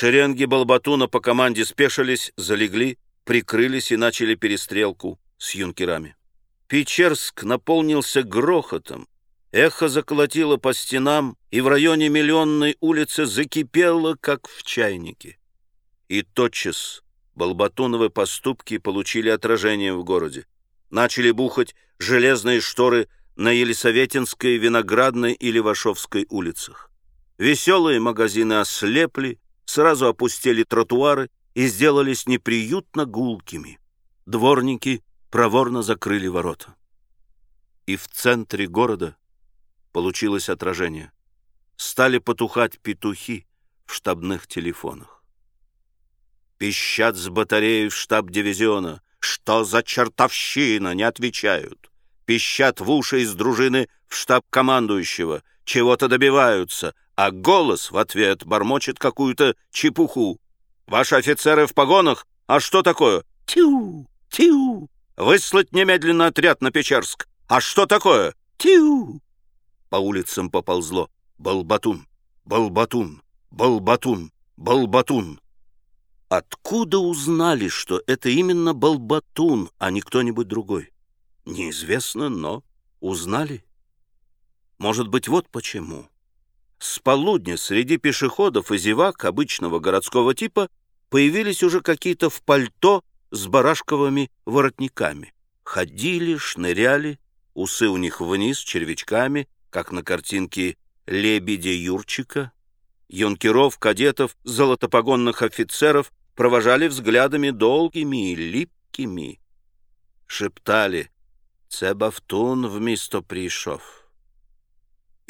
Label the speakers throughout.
Speaker 1: Шеренги Балбатуна по команде спешились, залегли, прикрылись и начали перестрелку с юнкерами. Печерск наполнился грохотом, эхо заколотило по стенам, и в районе Миллионной улицы закипело, как в чайнике. И тотчас Балбатуновы поступки получили отражение в городе. Начали бухать железные шторы на Елисаветинской, Виноградной и Левашовской улицах. Веселые магазины ослепли, сразу опустили тротуары и сделались неприютно гулкими. Дворники проворно закрыли ворота. И в центре города получилось отражение. Стали потухать петухи в штабных телефонах. Пищат с батареи в штаб дивизиона. Что за чертовщина, не отвечают. Пищат в уши из дружины в штаб командующего. Чего-то добиваются, а голос в ответ бормочет какую-то чепуху. «Ваши офицеры в погонах? А что такое?» «Тю! Тю! Выслать немедленно отряд на Печерск! А что такое?» «Тю!» По улицам поползло. «Балбатун! Балбатун! Балбатун! Балбатун!» Откуда узнали, что это именно Балбатун, а не кто-нибудь другой? Неизвестно, но узнали. Может быть, вот почему. С полудня среди пешеходов и зевак обычного городского типа появились уже какие-то в пальто с барашковыми воротниками. Ходили, шныряли, усы у них вниз червячками, как на картинке «Лебедя Юрчика». Юнкеров, кадетов, золотопогонных офицеров провожали взглядами долгими и липкими. Шептали «Це Бавтун вмісто прийшов»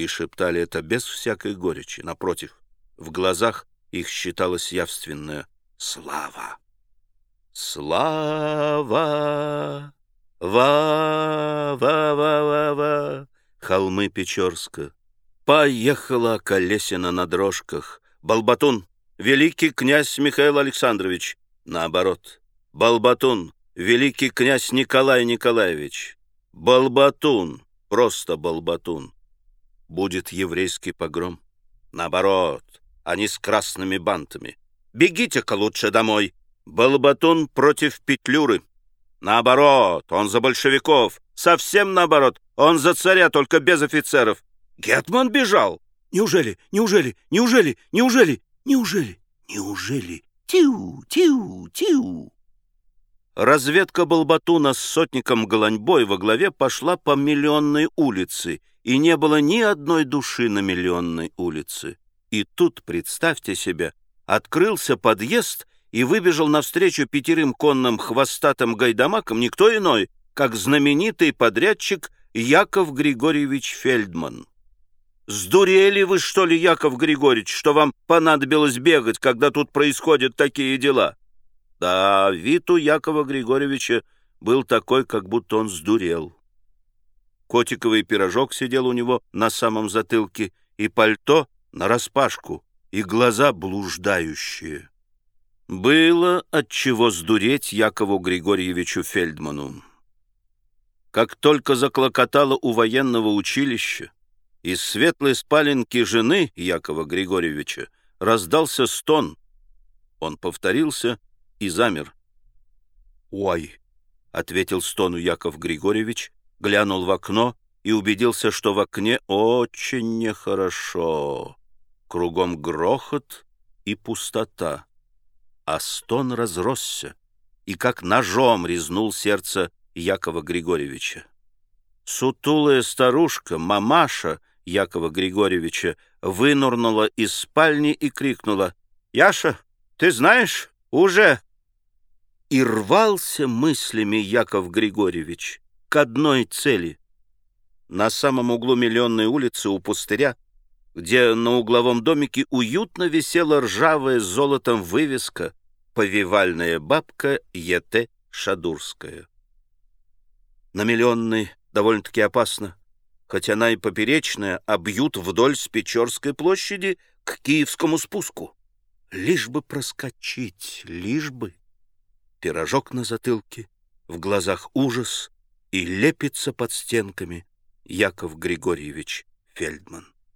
Speaker 1: и шептали это без всякой горечи. Напротив, в глазах их считалось явственное «Слава!» «Слава! Ва-ва-ва-ва-ва!» Холмы Печорска. Поехала колесина на дрожках. Балбатун, великий князь Михаил Александрович. Наоборот. Балбатун, великий князь Николай Николаевич. Балбатун, просто Балбатун будет еврейский погром. Наоборот, они с красными бантами. Бегите-ка лучше домой. Балбатун против Петлюры. Наоборот, он за большевиков. Совсем наоборот, он за царя, только без офицеров. Гетман бежал. Неужели, неужели, неужели, неужели, неужели, неужели? Тю, тю, тю. Разведка Балбатуна с сотником Голаньбой во главе пошла по Миллионной улице, и не было ни одной души на Миллионной улице. И тут, представьте себе, открылся подъезд и выбежал навстречу пятерым конным хвостатым гайдамакам никто иной, как знаменитый подрядчик Яков Григорьевич Фельдман. «Сдурели вы, что ли, Яков Григорьевич, что вам понадобилось бегать, когда тут происходят такие дела?» Да, вид у Якова Григорьевича был такой, как будто он сдурел. Котиковый пирожок сидел у него на самом затылке, и пальто нараспашку, и глаза блуждающие. Было от чего сдуреть Якову Григорьевичу Фельдману. Как только заклокотало у военного училища, из светлой спаленки жены Якова Григорьевича раздался стон. Он повторился — и замер. «Ой!» — ответил стону Яков Григорьевич, глянул в окно и убедился, что в окне очень нехорошо. Кругом грохот и пустота. А стон разросся и как ножом резнул сердце Якова Григорьевича. Сутулая старушка, мамаша Якова Григорьевича, вынурнула из спальни и крикнула, «Яша, ты знаешь, уже и рвался мыслями Яков Григорьевич к одной цели. На самом углу Миллионной улицы у пустыря, где на угловом домике уютно висела ржавая с золотом вывеска «Повивальная бабка Е.Т. Шадурская». На Миллионной довольно-таки опасно, хотя она и поперечная, а бьют вдоль с Печорской площади к Киевскому спуску. Лишь бы проскочить, лишь бы пирожок на затылке, в глазах ужас и лепится под стенками Яков Григорьевич Фельдман.